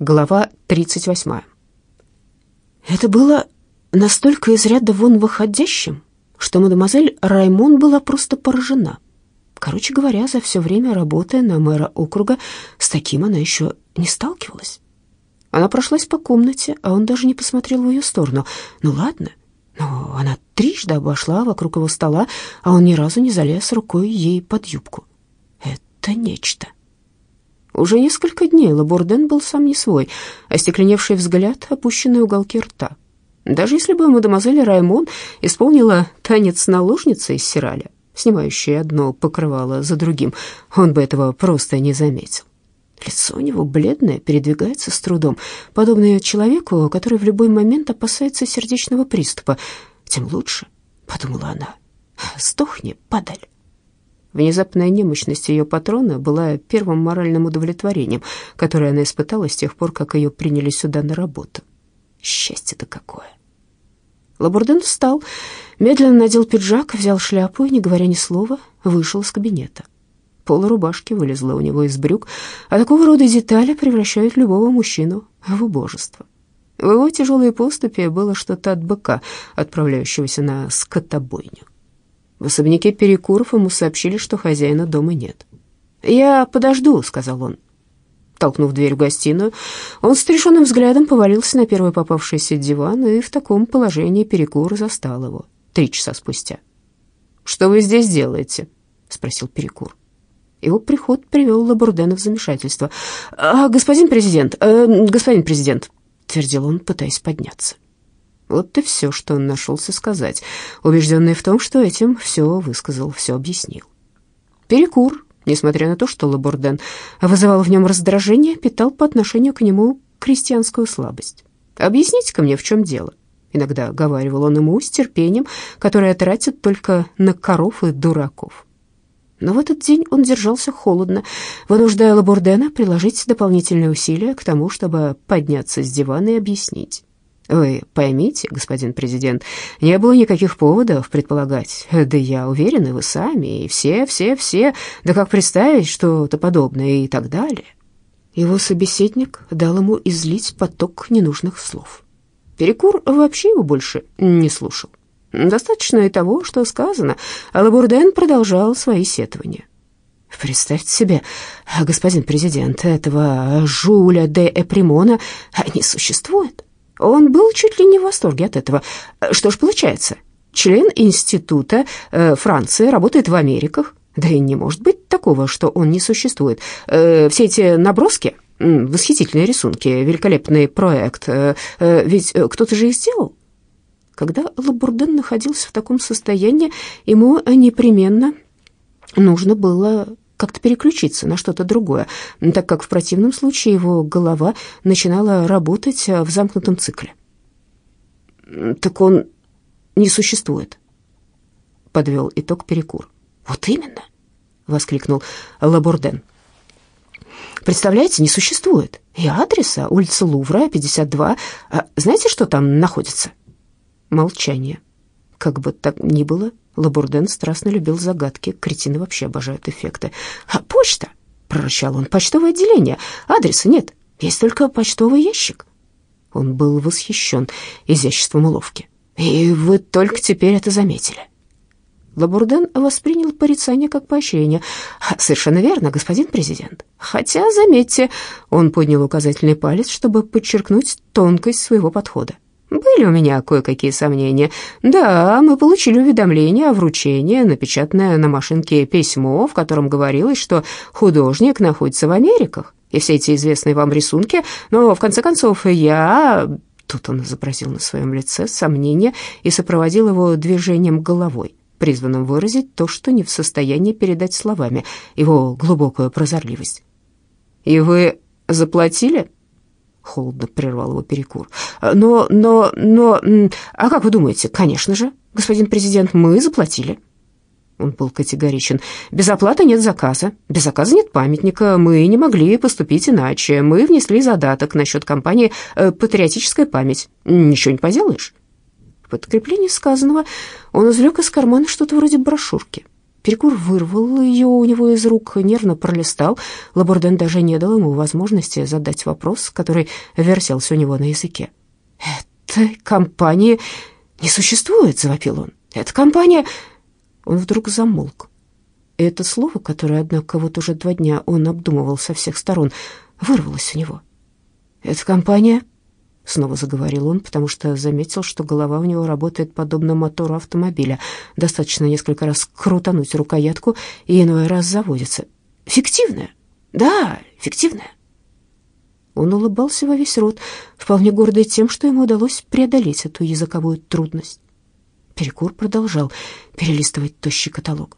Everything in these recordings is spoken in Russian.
Глава 38. Это было настолько из ряда вон выходящим, что мадемуазель Раймон была просто поражена. Короче говоря, за все время работы на мэра округа с таким она еще не сталкивалась. Она прошлась по комнате, а он даже не посмотрел в ее сторону. Ну ладно, но она трижды обошла вокруг его стола, а он ни разу не залез рукой ей под юбку. Это нечто. Уже несколько дней Лабурден был сам не свой, остекленевший взгляд, опущенные уголки рта. Даже если бы мадемуазель Раймон исполнила танец наложницы из Сираля, снимающей одно покрывало за другим, он бы этого просто не заметил. Лицо у него бледное, передвигается с трудом, подобное человеку, который в любой момент опасается сердечного приступа. Тем лучше, подумала она. Сдохни, падаль. Внезапная немощность ее патрона была первым моральным удовлетворением, которое она испытала с тех пор, как ее приняли сюда на работу. Счастье-то какое! Лабурден встал, медленно надел пиджак, взял шляпу и, не говоря ни слова, вышел из кабинета. Пола рубашки вылезла у него из брюк, а такого рода детали превращают любого мужчину в убожество. В его тяжелой поступе было что-то от быка, отправляющегося на скотобойню. В особняке Перекуров ему сообщили, что хозяина дома нет. «Я подожду», — сказал он. Толкнув дверь в гостиную, он с решенным взглядом повалился на первый попавшийся диван, и в таком положении Перекур застал его три часа спустя. «Что вы здесь делаете?» — спросил Перекур. Его приход привел Лабурдена в замешательство. «А, «Господин президент, э, господин президент», — твердил он, пытаясь подняться. Вот и все, что он нашелся сказать, убежденный в том, что этим все высказал, все объяснил. Перекур, несмотря на то, что Лабурден вызывал в нем раздражение, питал по отношению к нему крестьянскую слабость. «Объясните-ка мне, в чем дело?» Иногда говаривал он ему с терпением, которое тратит только на коров и дураков. Но в этот день он держался холодно, вынуждая Лабурдена приложить дополнительные усилия к тому, чтобы подняться с дивана и объяснить. Вы поймите, господин президент, не было никаких поводов предполагать, да я уверен, и вы сами, и все, все, все, да как представить что-то подобное и так далее. Его собеседник дал ему излить поток ненужных слов. Перекур вообще его больше не слушал. Достаточно и того, что сказано, а Лабурден продолжал свои сетования. Представьте себе, господин президент, этого Жуля де Эпримона не существует. Он был чуть ли не в восторге от этого. Что ж получается, член института э, Франции работает в Америках. Да и не может быть такого, что он не существует. Э, все эти наброски, восхитительные рисунки, великолепный проект, э, ведь кто-то же их сделал. Когда Лабурден находился в таком состоянии, ему непременно нужно было как-то переключиться на что-то другое, так как в противном случае его голова начинала работать в замкнутом цикле. «Так он не существует», — подвел итог Перекур. «Вот именно», — воскликнул Лабурден. «Представляете, не существует. И адреса, улица Лувра, 52. А знаете, что там находится?» Молчание. Как бы так ни было, Лабурден страстно любил загадки, кретины вообще обожают эффекты. «А почта?» — прорычал он. «Почтовое отделение. Адреса нет, есть только почтовый ящик». Он был восхищен изяществом уловки. «И вы только теперь это заметили». Лабурден воспринял порицание как поощрение. «Совершенно верно, господин президент. Хотя, заметьте, он поднял указательный палец, чтобы подчеркнуть тонкость своего подхода. Были у меня кое-какие сомнения. Да, мы получили уведомление о вручении, напечатанное на машинке письмо, в котором говорилось, что художник находится в Америках, и все эти известные вам рисунки, но, в конце концов, я...» Тут он изобразил на своем лице сомнение и сопроводил его движением головой, призванным выразить то, что не в состоянии передать словами, его глубокую прозорливость. «И вы заплатили?» Холодно прервал его перекур. Но, но, но, а как вы думаете? Конечно же, господин президент, мы заплатили. Он был категоричен. Без оплаты нет заказа, без заказа нет памятника. Мы не могли поступить иначе. Мы внесли задаток насчет компании э, «Патриотическая память». Ничего не поделаешь. В подкреплении сказанного он извлек из кармана что-то вроде брошюрки. Перекур вырвал ее у него из рук, нервно пролистал. Лабурден даже не дал ему возможности задать вопрос, который вертелся у него на языке. «Этой компании не существует», — завопил он. «Эта компания...» Он вдруг замолк. Это слово, которое, однако, вот уже два дня он обдумывал со всех сторон, вырвалось у него. «Эта компания...» — снова заговорил он, потому что заметил, что голова у него работает подобно мотору автомобиля. Достаточно несколько раз крутануть рукоятку, и иной раз заводится. «Фиктивная? Да, фиктивная». Он улыбался во весь рот, вполне гордый тем, что ему удалось преодолеть эту языковую трудность. Перекур продолжал перелистывать тощий каталог.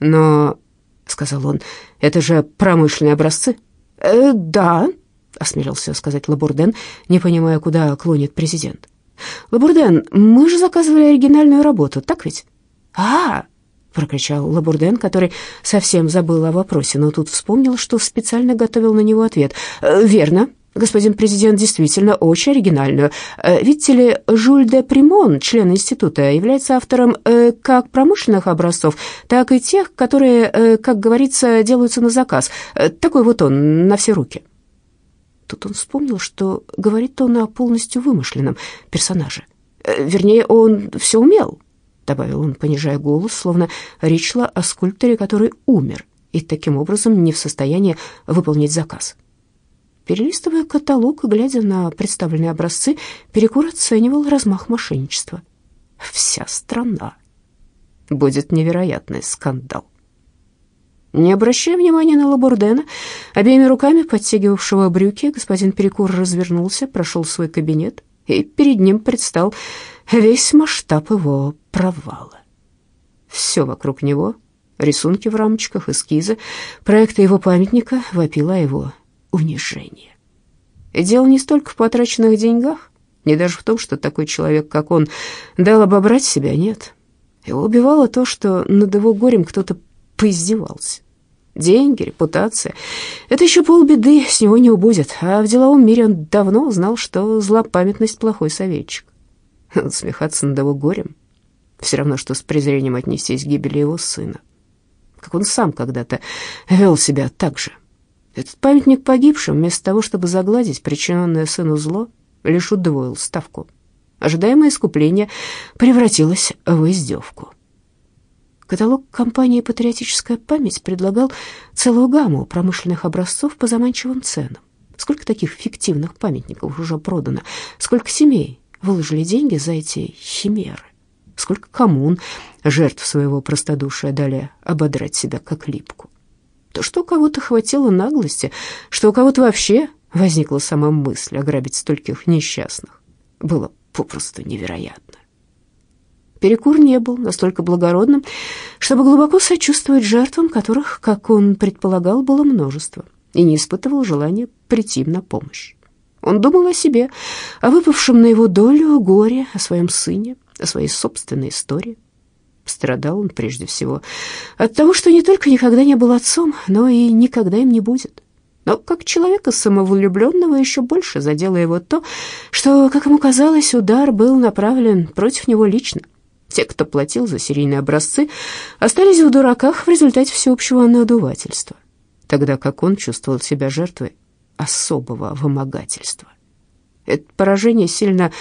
«Но, — сказал он, — это же промышленные образцы?» э, «Да», — осмелился сказать Лабурден, не понимая, куда клонит президент. «Лабурден, мы же заказывали оригинальную работу, так ведь?» «А, — прокричал Лабурден, который совсем забыл о вопросе, но тут вспомнил, что специально готовил на него ответ. «Э, «Верно, господин президент, действительно очень оригинальную. Э, видите ли, Жюль де Примон, член института, является автором э, как промышленных образцов, так и тех, которые, как говорится, делаются на заказ. Такой вот он, на все руки». Тут он вспомнил, что говорит он о полностью вымышленном персонаже. Вернее, он все умел, добавил он, понижая голос, словно речь шла о скульпторе, который умер и таким образом не в состоянии выполнить заказ. Перелистывая каталог и глядя на представленные образцы, Перекур оценивал размах мошенничества. Вся страна. Будет невероятный скандал. Не обращая внимания на Лабурдена, обеими руками подтягивавшего брюки, господин Перекур развернулся, прошел в свой кабинет, и перед ним предстал весь масштаб его провала. Все вокруг него, рисунки в рамочках, эскизы, проекты его памятника вопило его унижении. И дело не столько в потраченных деньгах, не даже в том, что такой человек, как он, дал обобрать себя, нет. Его убивало то, что над его горем кто-то поиздевался. Деньги, репутация — это еще полбеды, с него не убудет. А в деловом мире он давно узнал, что злопамятность — плохой советчик. Смехаться над его горем — все равно, что с презрением отнестись к гибели его сына. Как он сам когда-то вел себя так же. Этот памятник погибшим, вместо того, чтобы загладить причиненное сыну зло, лишь удвоил ставку. Ожидаемое искупление превратилось в издевку. Каталог компании «Патриотическая память» предлагал целую гамму промышленных образцов по заманчивым ценам. Сколько таких фиктивных памятников уже продано? Сколько семей выложили деньги за эти химеры? Сколько коммун жертв своего простодушия дали ободрать себя как липку? То, что у кого-то хватило наглости, что у кого-то вообще возникла сама мысль ограбить стольких несчастных, было попросту невероятно. Перекур не был настолько благородным, чтобы глубоко сочувствовать жертвам, которых, как он предполагал, было множество, и не испытывал желания прийти им на помощь. Он думал о себе, о выпавшем на его долю горе, о своем сыне, о своей собственной истории. Страдал он прежде всего от того, что не только никогда не был отцом, но и никогда им не будет. Но как человека самовлюбленного еще больше задело его то, что, как ему казалось, удар был направлен против него лично. Те, кто платил за серийные образцы, остались в дураках в результате всеобщего надувательства, тогда как он чувствовал себя жертвой особого вымогательства. Это поражение сильно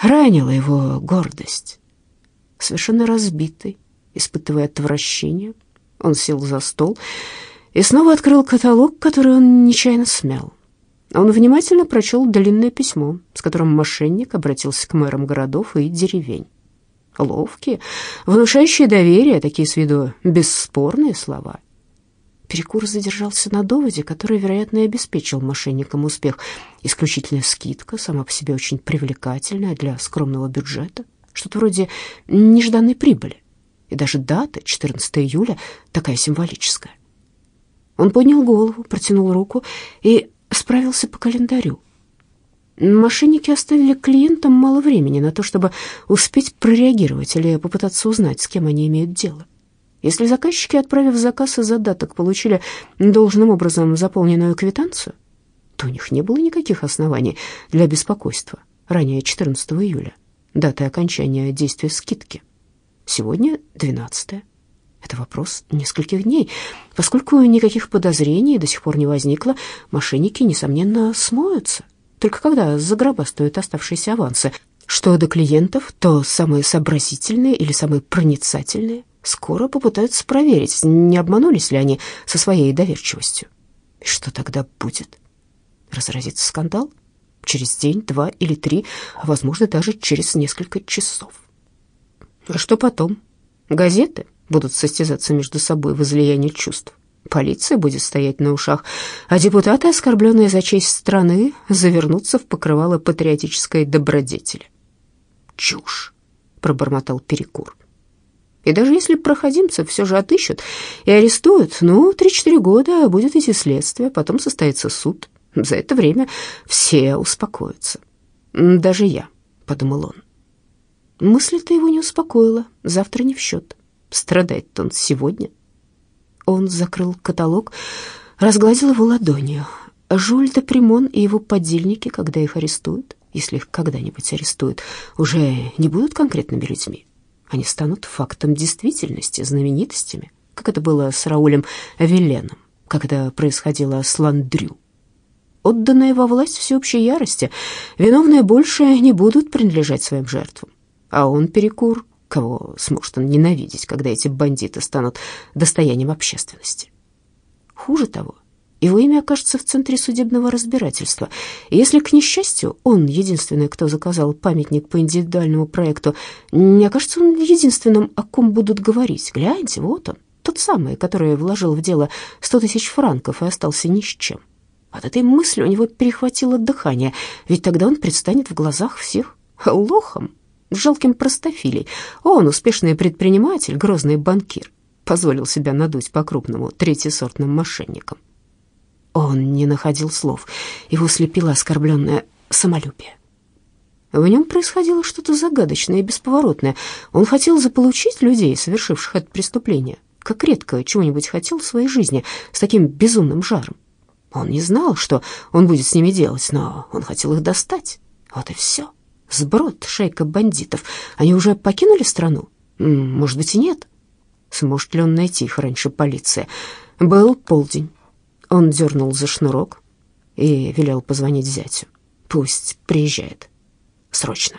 ранило его гордость. Совершенно разбитый, испытывая отвращение, он сел за стол и снова открыл каталог, который он нечаянно смял. Он внимательно прочел длинное письмо, с которым мошенник обратился к мэрам городов и деревень. Ловкие, внушающие доверие, такие с виду бесспорные слова. Перекур задержался на доводе, который, вероятно, и обеспечил мошенникам успех. Исключительная скидка, сама по себе очень привлекательная для скромного бюджета, что-то вроде нежданной прибыли. И даже дата, 14 июля, такая символическая. Он поднял голову, протянул руку и справился по календарю. Мошенники оставили клиентам мало времени на то, чтобы успеть прореагировать или попытаться узнать, с кем они имеют дело. Если заказчики, отправив заказ и задаток, получили должным образом заполненную квитанцию, то у них не было никаких оснований для беспокойства ранее 14 июля, даты окончания действия скидки. Сегодня 12 -е. Это вопрос нескольких дней. Поскольку никаких подозрений до сих пор не возникло, мошенники, несомненно, смоются. Только когда загробастают оставшиеся авансы. Что до клиентов, то самые сообразительные или самые проницательные скоро попытаются проверить, не обманулись ли они со своей доверчивостью. И что тогда будет? Разразится скандал? Через день, два или три, а, возможно, даже через несколько часов. А что потом? Газеты будут состязаться между собой в излиянии чувств. Полиция будет стоять на ушах, а депутаты, оскорбленные за честь страны, завернутся в покрывало патриотической добродетели. «Чушь!» — пробормотал Перекур. И даже если проходимцев все же отыщут и арестуют, ну, три-четыре года будет идти следствие, потом состоится суд. За это время все успокоятся. Даже я, — подумал он. Мысль-то его не успокоила, завтра не в счет. Страдает он сегодня. Он закрыл каталог, разгладил его ладонью. Жюль де Примон и его подельники, когда их арестуют, если их когда-нибудь арестуют, уже не будут конкретными людьми. Они станут фактом действительности, знаменитостями, как это было с Раулем Вилленом, когда происходило с Ландрю. Отданные во власть всеобщей ярости, виновные больше не будут принадлежать своим жертвам. А он, Перекур, кого сможет он ненавидеть, когда эти бандиты станут достоянием общественности? Хуже того, его имя окажется в центре судебного разбирательства. И если, к несчастью, он единственный, кто заказал памятник по индивидуальному проекту, не окажется он единственным, о ком будут говорить. Гляньте, вот он, тот самый, который вложил в дело сто тысяч франков и остался ни с чем. От этой мысли у него перехватило дыхание, ведь тогда он предстанет в глазах всех лохом, жалким простофилей. Он успешный предприниматель, грозный банкир, позволил себя надуть по-крупному третьесортным мошенникам. Он не находил слов. Его слепило оскорбленное самолюбие. В нем происходило что-то загадочное и бесповоротное. Он хотел заполучить людей, совершивших это преступление, как редко чего-нибудь хотел в своей жизни, с таким безумным жаром. Он не знал, что он будет с ними делать, но он хотел их достать. Вот и все. Сброд, шейка бандитов. Они уже покинули страну? Может быть, и нет. Сможет ли он найти их раньше полиция? Был полдень. Он дернул за шнурок и велел позвонить зятю. Пусть приезжает. Срочно.